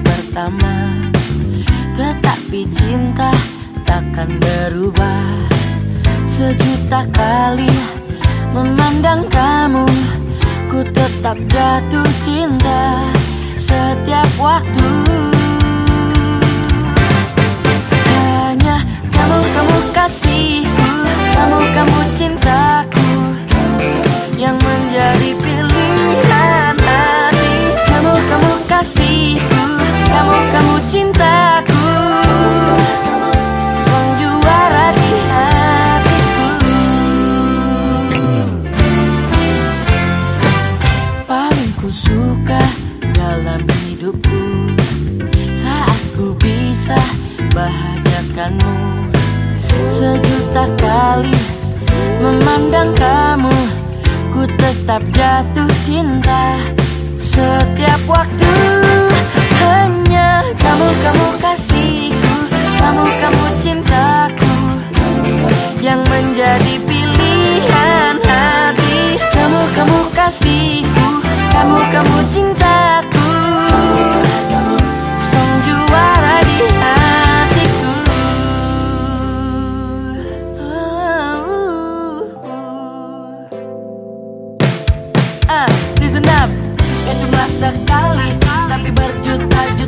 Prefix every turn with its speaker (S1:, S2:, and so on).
S1: pertama Tetapi cinta takkan berubah. Sejuta kali memandang kamu Ku tetap jatuh cinta. Setiap waktu Ku suka dalam hidupku. Saat ku bisa bahagiakanmu. Sejuta kali memandang kamu. Ku tetap jatuh cinta. Setiap waktu Hanya kamu, kamu kasihku